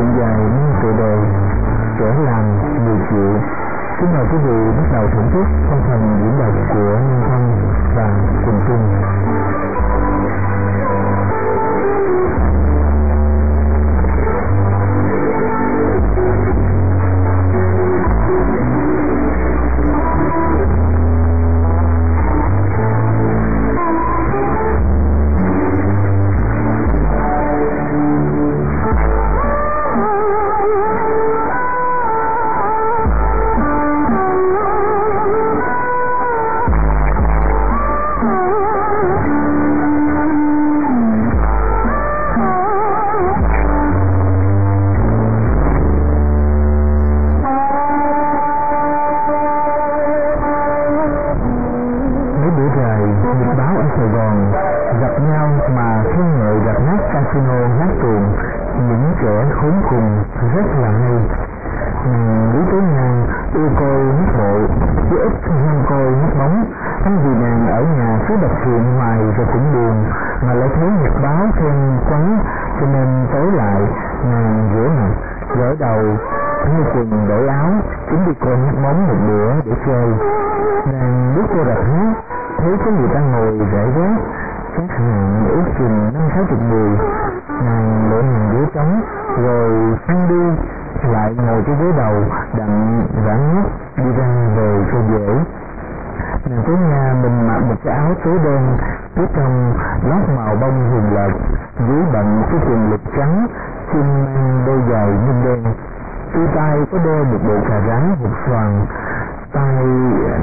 chuyện dài mang tựa đề Trở làm người chịu. Kính mời quý vị bắt đầu thưởng thức phong phần diễn đọc của Nhân thân và Quỳnh trung cho nên tối lại nàng rửa mặt, gỡ đầu, thay quần đổi áo, chuẩn bị coi hát móng một bữa để chơi. Nàng bước vô đặt hát, thấy có người ta ngồi rải rác, các hàng ước chừng năm sáu chục người. Nàng lội hàng ghế trống, rồi ăn đi, lại ngồi trên ghế đầu, đặng rãn nhất đi ra về cho dễ. Nàng tới nhà mình mặc một cái áo tối đen, phía trong lót màu bông huyền lợt, dưới bệnh cái quần lục trắng, chân mang đôi giày nhưng đen. Trên tay có đeo một bộ cà rán một xoàn, tay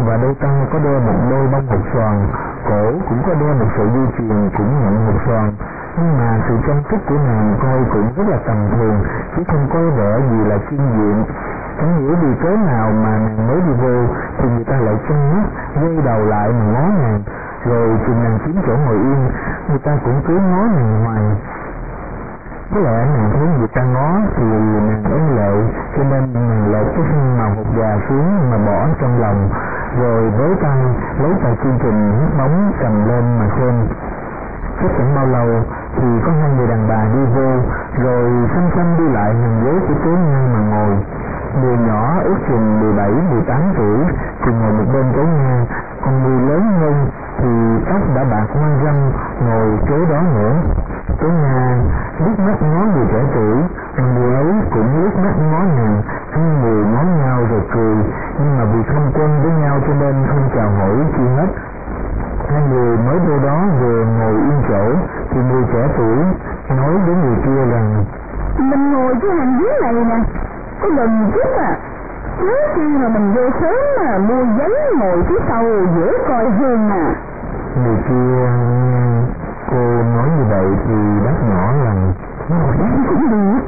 và đôi tay có đeo một đôi bông một xoàn, cổ cũng có đeo một sợi dây chuyền cũng nhận một xoàn. Nhưng mà sự trang sức của nàng coi cũng rất là tầm thường, chứ không có vẻ gì là chuyên diện. Chẳng hiểu vì cớ nào mà nàng mới đi vô thì người ta lại chân mắt, quay đầu lại mà ngó nàng, rồi chừng nàng kiếm chỗ ngồi yên, người ta cũng cứ ngó nàng hoài. Có lẽ nàng thấy người ta ngó thì nàng ấn lệ cho nên nàng lột cái khăn màu hột gà xuống mà bỏ trong lòng rồi với tay lấy tài chương trình nước bóng cầm lên mà xem. Chắc chẳng bao lâu thì có hai người đàn bà đi vô rồi xăm xăm đi lại hàng ghế của tướng ngang mà ngồi. Người nhỏ ước chừng 17, 18 tuổi thì ngồi một bên tối Nga, còn người lớn hơn thì tóc đã bạc hoang răng ngồi kế đó nữa. cái Nga liếc mắt ngó người trẻ tuổi, người ấy cũng liếc mắt ngó nàng, hai người ngó nhau rồi cười, nhưng mà vì không quen với nhau cho nên không chào hỏi chi hết. Hai người mới vô đó vừa ngồi yên chỗ, thì người trẻ tuổi nói với người kia rằng Mình ngồi cái hàng dưới này nè Có lần trước à Trước khi mà mình vô sớm mà mua giấy ngồi phía sau dễ coi hơn mà người kia cô nói như vậy thì đáp nhỏ rằng đây cũng được.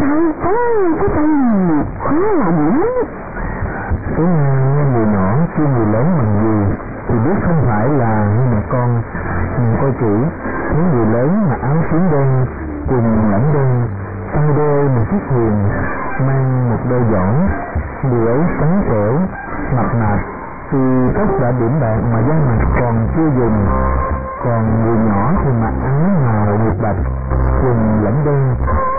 Sao có cái tay khó làm lắm số nghe người nhỏ kêu người lớn bằng gì thì biết không phải là như mẹ con. Nhìn coi kỹ thấy người lớn mặc áo xuyến đen quần lãnh đen tay đeo một chiếc thuyền mang một đôi giỏn người ấy trắng trẻo thì tóc đã điểm bạc mà da mặt còn chưa dùng còn người nhỏ thì mặc áo màu nguyệt bạch quần lãnh đen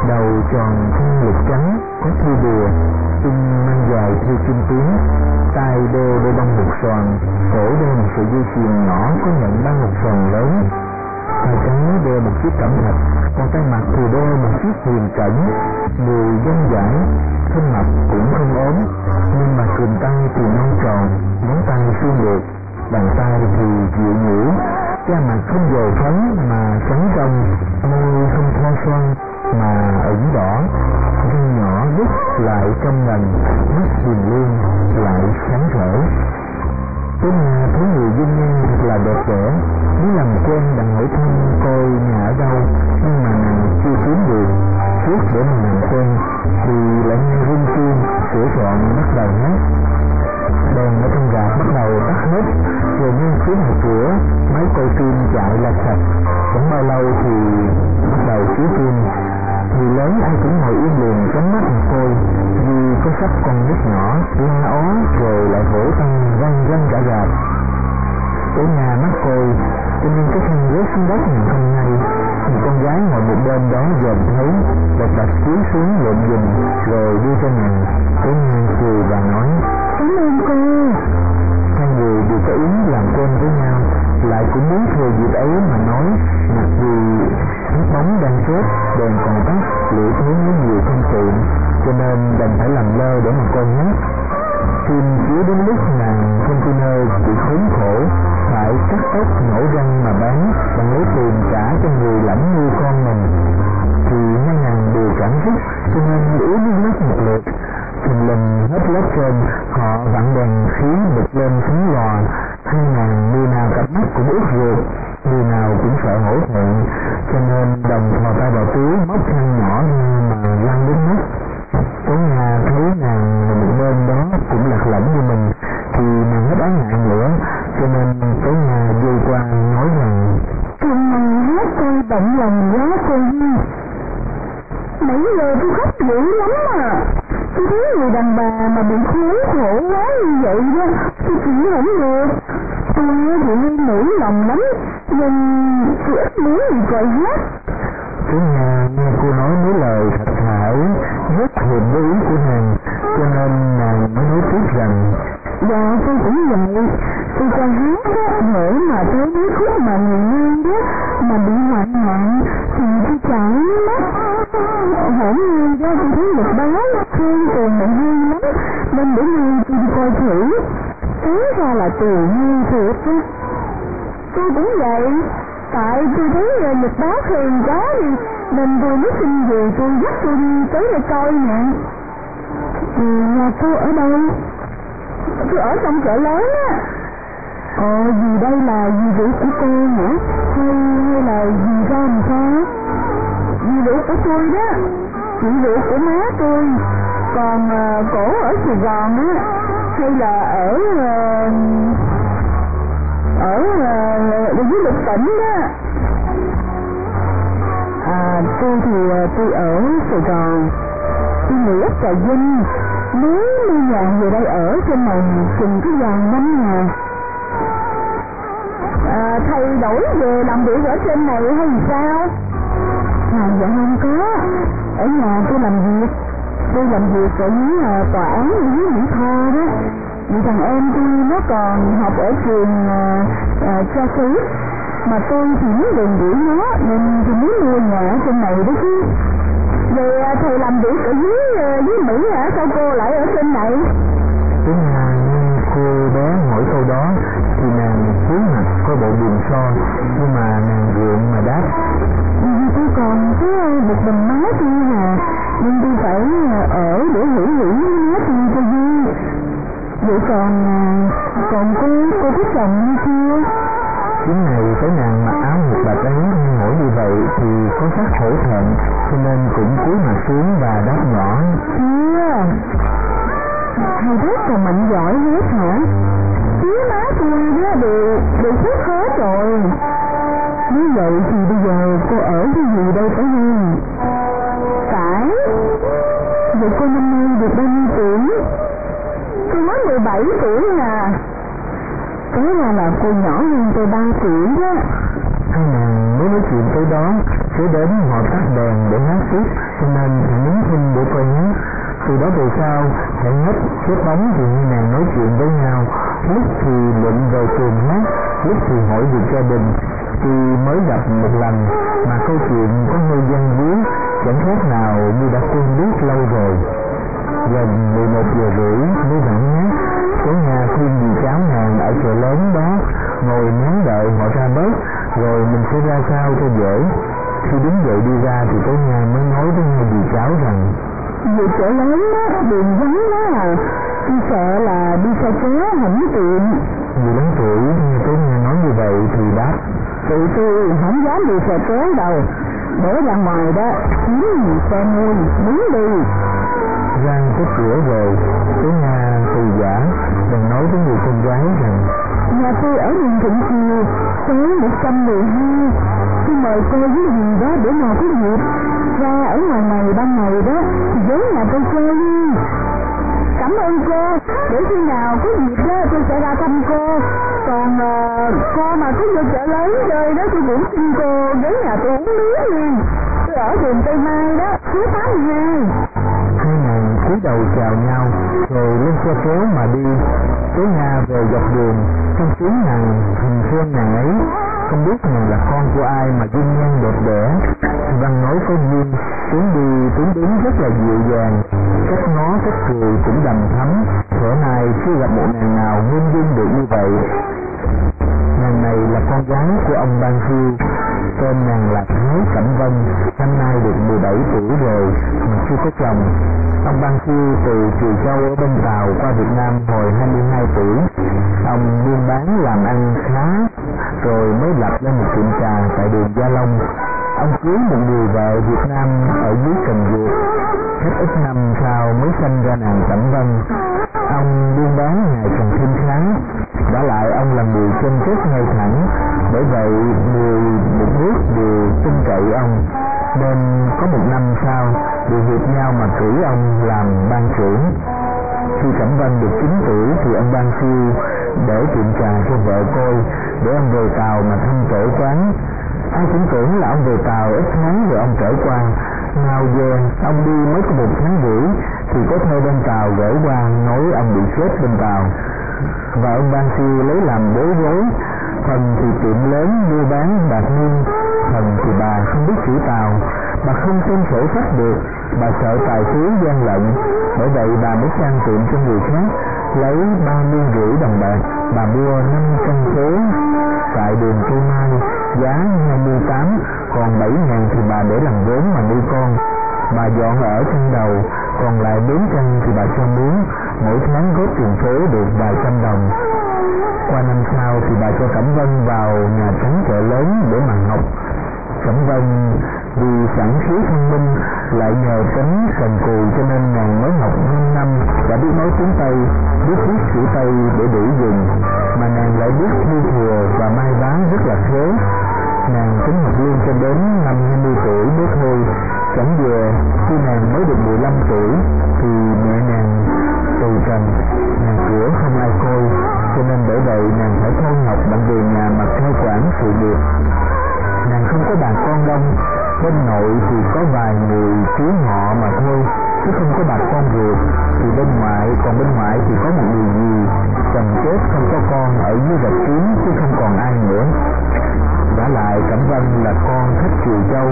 đầu tròn thân lục trắng, có thi bùa chân mang dài theo kim tuyến tay đeo đôi bông một xoàn, cổ đeo một sợi dây chuyền nhỏ có nhận ba một phần lớn. Tay trái đeo một chiếc cẩm thạch, còn tay mặt thì đeo một chiếc huyền cẩn người dân giải thân mặt cũng không ốm nhưng mà sườn tay thì non tròn ngón tay xương được bàn tay thì dịu nhũ. Da mặt không dầu phấn mà trắng trong, môi không thoa son mà ửng đỏ. Răng nhỏ rút lại trong lành, mắt hiền lương lại sáng rỡ Tới nhà thấy người dung nhan thật là đẹp đẽ Muốn làm quen đặng hỏi thăm coi nhà ở đâu, Nhưng mà nàng chưa kiếm được chọn bắt đầu hát. Đèn ở trong rạp bắt đầu tắt hết, rồi như phía ngoài cửa máy quay phim chạy là sạch. Cũng bao lâu thì bắt đầu chiếu phim. Người lớn ai cũng ngồi yên liền tránh mắt một thôi vì có sắp con nít nhỏ la ó, rồi lại vỗ tay răng răng cả rạp. Ở nhà mắt côi cho nên cái khăn rớt xuống đất mình không ngay thì con gái ngồi một bên đó dòm thấy đặt đặt cúi xuống lượm giùm rồi đưa cho nàng cái ngang cười và nói cảm ơn cô. Hai người đều có ý làm quen với nhau lại cũng muốn thừa dịp ấy mà nói mặc dù chiếc bóng đang chết đèn còn tắt lửa hướng nó nhiều không tiện cho nên đành phải làm lơ để mà coi nhát phim chiếu đến lúc nàng container bị khốn khổ phải cắt ốc nhổ răng mà bán bằng lấy tiền trả cho người lãnh nuôi con mình. Thì hai nàng đều cảm xúc cho nên yếu nước mắt một lượt thình lình hết lớp trên, họ vặn đèn khí bực lên phóng lò hai nàng người nào cặp mắt cũng ướt ruột người nào cũng sợ hổ thẹn. Cho nên đồng thò tay vào túi móc khăn nhỏ mà lăn đến mất. tối nhà thấy nàng một bên đó cũng lạc lõng như mình, thì nàng hết ái ngại nữa. Cho nên tối nhà vô qua nói rằng Thằng này hát tôi bận lòng quá cô mấy Nãy giờ tôi khóc dữ lắm đàn bà mà bị khốn khổ quá như vậy đó Tôi chịu không được Tôi thì nổi lòng lắm Nhưng tôi ít muốn bị coi hát Chú nhà nghe cô nói mấy lời thật ấy rất hợp với ý của nàng cho nên nàng mới nói tiếp rằng Dạ tôi cũng vậy. Tôi coi hát á, hễ mà tới mấy khúc mà người nghe đó Mà bị hoạn nạn Thì tôi chảy mắt Hổn nhiên do tôi thấy được báo Thương tường mình hay lắm. Nên bữa nay tôi đi coi thử. Thế ra là từ như thiệt á Tôi cũng vậy. Tại tôi thấy uh, nhật báo khen quá đi. Nên tôi mới xin về tôi dắt tôi đi tới đây coi nè. Thì nhà cô ở đâu? Tôi ở trong chợ lớn á. Ờ vì đây là gì vũ của cô nhỉ? Hay, hay là gì ra làm sao? Gì vũ của tôi đó. Chị ruột của má tôi. Còn uh, cổ ở Sài Gòn á Hay là ở uh, Ở uh, dưới lục tỉnh đó. À tôi thì uh, tôi ở Sài Gòn. Tôi người ấp Trà Vinh. Mới mua nhà về đây ở trên này chừng cái vàng năm nhà à, Thầy đổi về làm việc ở trên này hay sao? À dạ không có. Ở nhà tôi làm việc. Tôi làm việc ở dưới uh, ờ, tòa án ở dưới Mỹ Tho đó. Vì thằng em tôi nó còn học ở trường uh, uh, cha xứ. Mà tôi thì muốn đền đuổi nó Nên tôi muốn mua nhà ở trên này đó chứ. Vậy uh, thầy làm việc ở dưới uh, dưới Mỹ hả? Sao cô lại ở trên này? Tiếng là cô bé hỏi câu đó thì nàng cúi mặt có bộ buồn so nhưng có sắc hổ thẹn cho nên cũng cúi mặt xuống và đáp nhỏ Chưa Thầy rất còn mạnh giỏi hết hả? Phía má tôi đó đều, đều xuất hết rồi như vậy sau nhất. Xếp bóng thì như nàng nói chuyện với nhau lúc thì luận về trường hát lúc thì hỏi việc gia đình tuy mới gặp một lần mà câu chuyện có hơi dân dúi chẳng khác nào như đã quen biết lâu rồi. Gần 11 giờ rưỡi mới vẫn nhé, có nhà khuyên dì cháu nàng ở chợ lớn đó ngồi nán đợi họ ra bớt rồi mình sẽ ra sao cho dễ. Khi đứng dậy đi ra thì tối nhà mới nói với hai dì cháu rằng về chợ lớn á, đường vắng quá à Tôi sợ là đi xe kéo không tiện. Người lớn tuổi nghe tối nhà nói như vậy thì đáp. Tụi tôi không dám đi xe kéo đâu. Để ra ngoài đó Kiếm gì xe nuôi muốn đi. Giang có cửa rồi tối nhà từ giả bèn nói với người con gái rằng Nhà tôi ở đường Thịnh Kiều Số 112 Tôi mời cô với dì đó để nào có dịp cô đi. Cảm ơn cô. Để khi nào có dịp đó tôi sẽ ra thăm cô. Còn à, cô mà có vô chợ lấy chơi đó tôi cũng xin cô đến nhà tôi uống miếng liền tôi ở đường Tây Mai đó số 82 hai nàng cúi đầu chào nhau rồi lên xe kéo mà đi. Tối nga về dọc đường trong tiếng nàng hình thương nàng ấy. Không biết nàng là con của ai mà dung nhan đẹp đẽ văn nói có duyên tiếng đi tiếng đến rất là dịu dàng. Cách nói cách cười cũng đầm thắm. Thở này, chưa gặp một nàng nào nguyên dung được như vậy. Nàng này là con gái của ông ban phiêu tên nàng là thái cẩm vân, năm nay được 17 tuổi rồi, mà chưa có chồng. Ông ban phiêu từ triều châu ở bên tàu qua việt nam hồi 22 tuổi. Ông buôn bán làm ăn khá, rồi mới lập lên một tiệm trà tại đường gia long ông cưới một người vợ việt nam ở dưới cần duộc. Hết ít năm sau mới sinh ra nàng cẩm vân. Ông buôn bán ngày càng thêm khá. Đã lại ông là người chân chất ngay thẳng. Bởi vậy, người một nước đều tin cậy ông. Nên có một năm sau đều hiệp nhau mà cử ông làm ban trưởng. Khi cẩm vân được 9 tuổi thì ông ban siêu để tiệm trà cho vợ coi để ông về tàu mà thăm tổ quán ai cũng tưởng là ông về tàu, ít tháng rồi ông trở qua. Nào giờ ông đi mới có một tháng rưỡi, thì có thơ bên tàu gửi qua, nói ông bị chết bên tàu. Và ông ban si lấy làm bối rối phần thì tiệm lớn mua bán bạc nguyên phần thì bà không biết chữ tàu. Bà không xem sổ sách được, bà sợ tài xế gian lận. Bởi vậy bà mới sang tiệm cho người khác, lấy ba mươi rưỡi đồng bạc, bà mua năm cân số tại đường cây mai giá 28 còn 7 ngàn thì bà để làm vốn mà nuôi con. Bà dọn ở trên đầu, còn lại bốn căn thì bà cho mướn. Mỗi tháng góp tiền thuế được vài trăm đồng. Qua năm sau thì bà cho Cẩm Vân vào nhà trắng chợ lớn để mà học Cẩm Vân vì sẵn khí thông minh, lại nhờ tính sần cù cho nên nàng mới học 5 năm, đã biết nói tiếng Tây, biết viết chữ Tây để đủ dùng. Mà nàng lại biết thu thừa và mai bán rất là khéo nàng tính học luôn cho đến năm 20 tuổi mới thôi, chẳng về. Khi nàng mới được 15 tuổi, thì mẹ nàng từ trần nhà cửa không ai coi, cho nên bởi vậy nàng phải thôi học bằng về nhà mà theo quản sự nghiệp nàng không có bà con đông, bên nội thì có vài người chú họ mà thôi, chứ không có bà con ruột. Thì bên ngoại, còn bên ngoại thì có một người gì, chồng chết không có con ở dưới gạch kiến chứ không còn ai nữa đã lại Cẩm Vân là con khách Triều Châu.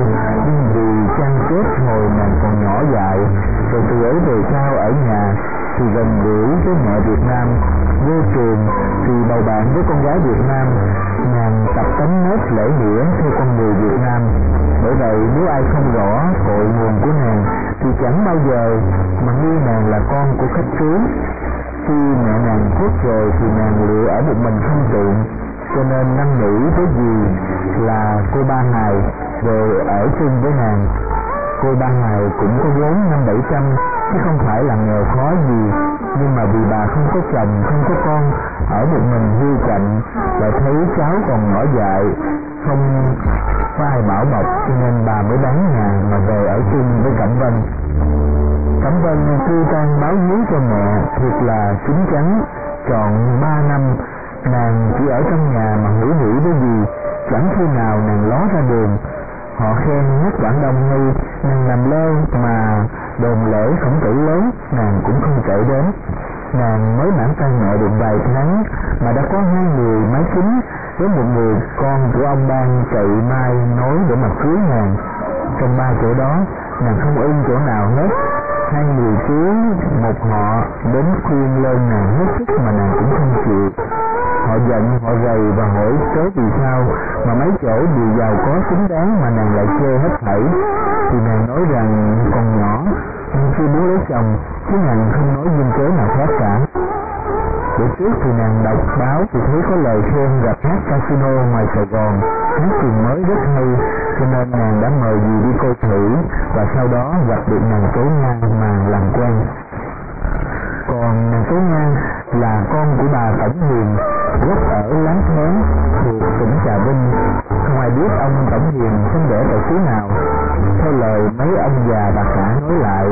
Nhưng vì chăn chết hồi nàng còn nhỏ dại, rồi từ ấy về sau ở nhà, thì gần gũi với mẹ Việt Nam. Vô trường thì bầu bạn với con gái Việt Nam. Nàng tập tánh nết lễ nghĩa theo con người Việt Nam. Bởi vậy nếu ai không rõ cội nguồn của nàng, thì chẳng bao giờ mà nghi nàng là con của khách cưới khi mẹ nàng chết rồi thì nàng lựa ở một mình không tiện cho nên năn nỉ với dì là cô ba ngày về ở chung với nàng? Cô ba ngày cũng có vốn năm bảy trăm, chứ không phải là nghèo khó gì. Nhưng mà vì bà không có chồng, không có con, ở một mình hưu cạnh lại thấy cháu còn nhỏ dại, không có ai bảo bọc, cho nên bà mới bán nhà mà về ở chung với Cẩm Vân. Cẩm Vân cư tan báo hiếu cho mẹ, thiệt là chín chắn, trọn ba năm nàng chỉ ở trong nhà mà ngủ ngủ với gì, chẳng khi nào nàng ló ra đường. Họ khen nhất quảng đông nghi nàng làm lơ mà đồn lễ khổng tử lớn, nàng cũng không kể đến. Nàng mới mãn tay mẹ được vài tháng mà đã có hai người máy kính với một người con của ông đang chạy mai nói để mà cưới nàng. Trong ba chỗ đó, nàng không ưng chỗ nào hết. Hai người cưới một họ đến khuyên lên nàng hết sức mà nàng cũng không chịu họ giận, họ gầy và hỏi cớ vì sao mà mấy chỗ đều giàu có xứng đáng mà nàng lại chê hết thảy? Thì nàng nói rằng còn nhỏ nhưng chưa muốn lấy chồng, chứ nàng không nói duyên cớ nào khác cả. Bữa trước thì nàng đọc báo thì thấy có lời khen gặp hát casino ngoài sài gòn. Hát tuồng mới rất hay, cho nên nàng đã mời dì đi coi thử và sau đó gặp được nàng tố nga mà làm quen. Còn nàng tố nga là con của bà tổng hiền gốc ở láng thén thuộc tỉnh trà vinh. Không ai biết ông tổng hiền sinh để tại xứ nào. Theo lời mấy ông già bà cả nói lại,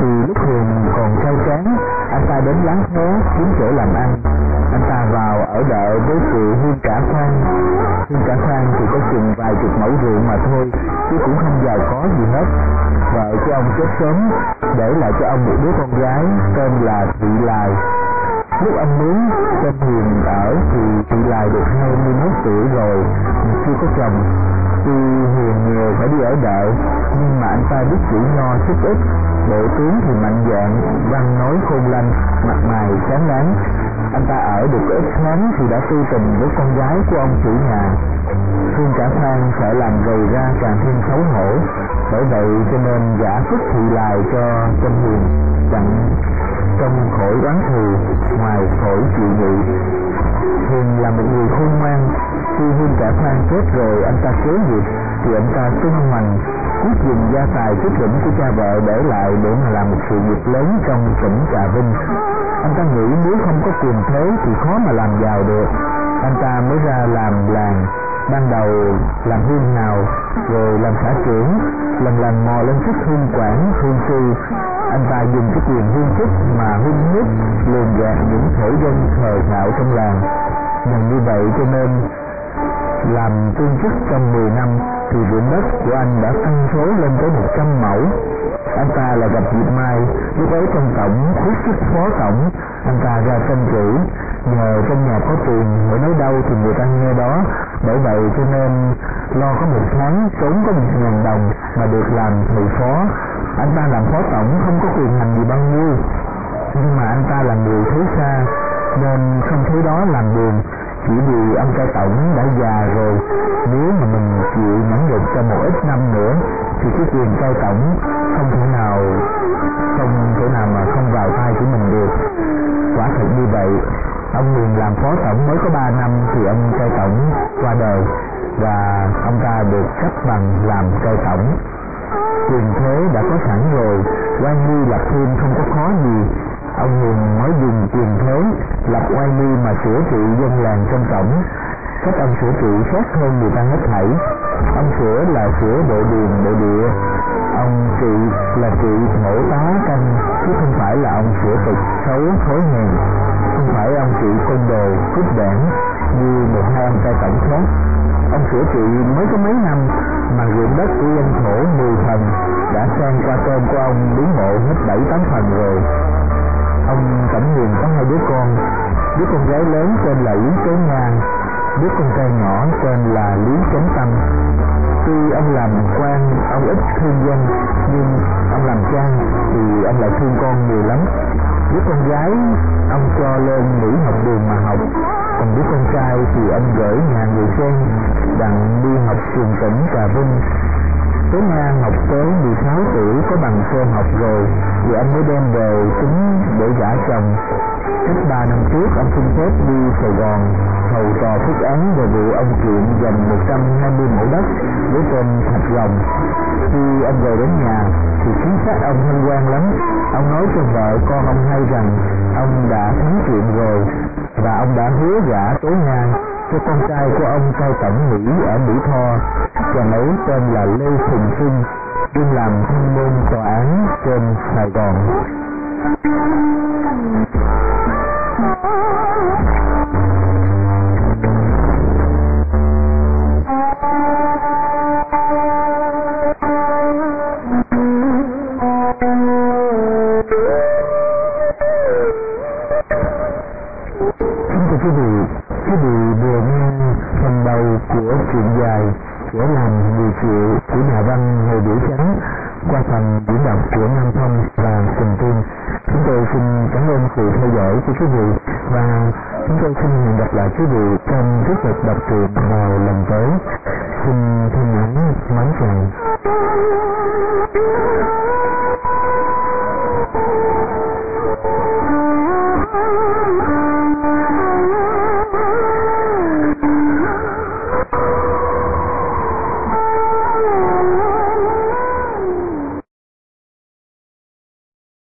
thì lúc hiền còn trai tráng, anh ta đến láng thé kiếm chỗ làm ăn. Anh ta vào ở ở đợi với cụ hương cả khoan. Hương cả khoan thì có chừng vài chục mẫu ruộng mà thôi, chứ cũng không giàu có gì hết. Vợ của ông chết sớm, để lại cho ông một đứa con gái tên là thị lài lúc anh muốn cho hiền ở thì thị lại được 21 tuổi rồi. Chưa có chồng. Tuy hiền nhiều phải đi ở đợi nhưng mà anh ta biết chữ nho chút ít. Bộ tướng thì mạnh dạng văn nói khôn lanh, mặt mày sáng láng. Anh ta ở được ít tháng thì đã tư tình với con gái của ông chủ nhà. Phương Cả Phan sợ làm gầy ra càng thêm xấu hổ. Bởi vậy cho nên giả phức thị lại cho Trâm Hiền dặn trong khỏi oán thù, ngoài khỏi chịu nhị Hiền là một người khôn ngoan, khi Hương Cả Phan chết rồi, anh ta kế nghiệp, thì anh ta tung hoành quyết dùng gia tài tích đỉnh của cha vợ để lại để mà làm một sự nghiệp lớn trong tỉnh Trà Vinh. Anh ta nghĩ nếu không có quyền thế thì khó mà làm giàu được. Anh ta mới ra làm làng, ban đầu làm hương hào rồi làm xã trưởng, lần lần mò lên chức hương quản, hương sư anh ta dùng cái quyền hương chức mà hung hiếp lường gạt những thổ dân thờ ngạo trong làng. Nhằm như vậy cho nên, làm tương chức trong 10 năm thì ruộng đất của anh đã tăng số lên tới 100 mẫu. Anh ta là gặp dịp Mai, lúc ấy trong tổng khuyết sức phó tổng, anh ta ra tranh cử. Nhờ trong nhà có tiền hỏi nói đâu thì người ta nghe đó. Bởi vậy cho nên, lo có một tháng trốn có một ngàn đồng mà được làm thầy phó anh ta làm phó tổng, không có quyền hành gì bao nhiêu. Nhưng mà anh ta là người thấy xa, nên không thấy đó làm buồn. Chỉ vì ông cai tổng đã già rồi. Nếu mà mình chịu nhẫn nhục cho một ít năm nữa, thì cái quyền cai tổng không thể nào, không thể nào mà không vào tay của mình được. Quả thật như vậy, ông liền làm phó tổng mới có 3 năm thì ông cai tổng qua đời, và ông ta được cấp bằng làm cai tổng quyền thế đã có sẵn rồi. Quan nghi lập thêm không có khó gì. Ông hiền mới dùng quyền thế, lập quan nghi mà sửa trị dân làng trong tổng. Cách ông sửa trị khác hơn người ta hết thảy. Ông sửa là sửa bộ điền bộ địa. Ông trị là trị mổ tá canh chứ không phải là ông sửa tục xấu, thối hèn. Không phải ông trị côn đồ, cướp đảng, như một hai ông cai tổng khác ông sửa trị mới có mấy năm mà ruộng đất của dân thổ mười phần đã sang qua tên của ông biến mộ hết bảy tám phần rồi. Ông Cẩm Huyền có hai đứa con đứa con gái lớn tên là Lý tố Nga đứa con trai nhỏ tên là Lý Chánh Tâm. Tuy ông làm quan, ông ít thương dân, nhưng ông làm cha thì ông lại thương con nhiều lắm. Đứa con gái, ông cho lên Mỹ học đường mà học còn đứa con trai thì anh gửi nhà người quen đặng đi học trường tỉnh Trà Vinh. Tối Nga học tới 16 tuổi, có bằng sơ học rồi, thì anh mới đem về tính để gả chồng. Cách ba năm trước, anh xin phép đi Sài Gòn hầu tòa phúc án về vụ ông kiện dành 120 mẫu đất với tên Thạch Rồng khi anh về đến nhà, thì chính xác ông hân hoan lắm. Ông nói cho vợ con ông hay rằng, ông đã thắng chuyện rồi và ông đã hứa gả tối ngang cho con trai của ông cai tổng Mỹ ở Mỹ Tho. Chàng ấy tên là Lê Phùng Sinh đương làm thanh môn tòa án trên Sài Gòn. Quý vị, quý vị vừa nghe phần đầu của chuyện dài Chữa làm người chịu của nhà văn Hồ Biểu Chánh qua phần diễn đọc của Nam Thông và Quỳnh Tiên. Chúng tôi xin cảm ơn sự theo dõi của quý vị và chúng tôi xin hẹn gặp lại quý vị trong tiết mục đọc truyện vào lần tới. Xin thân ái mến chào.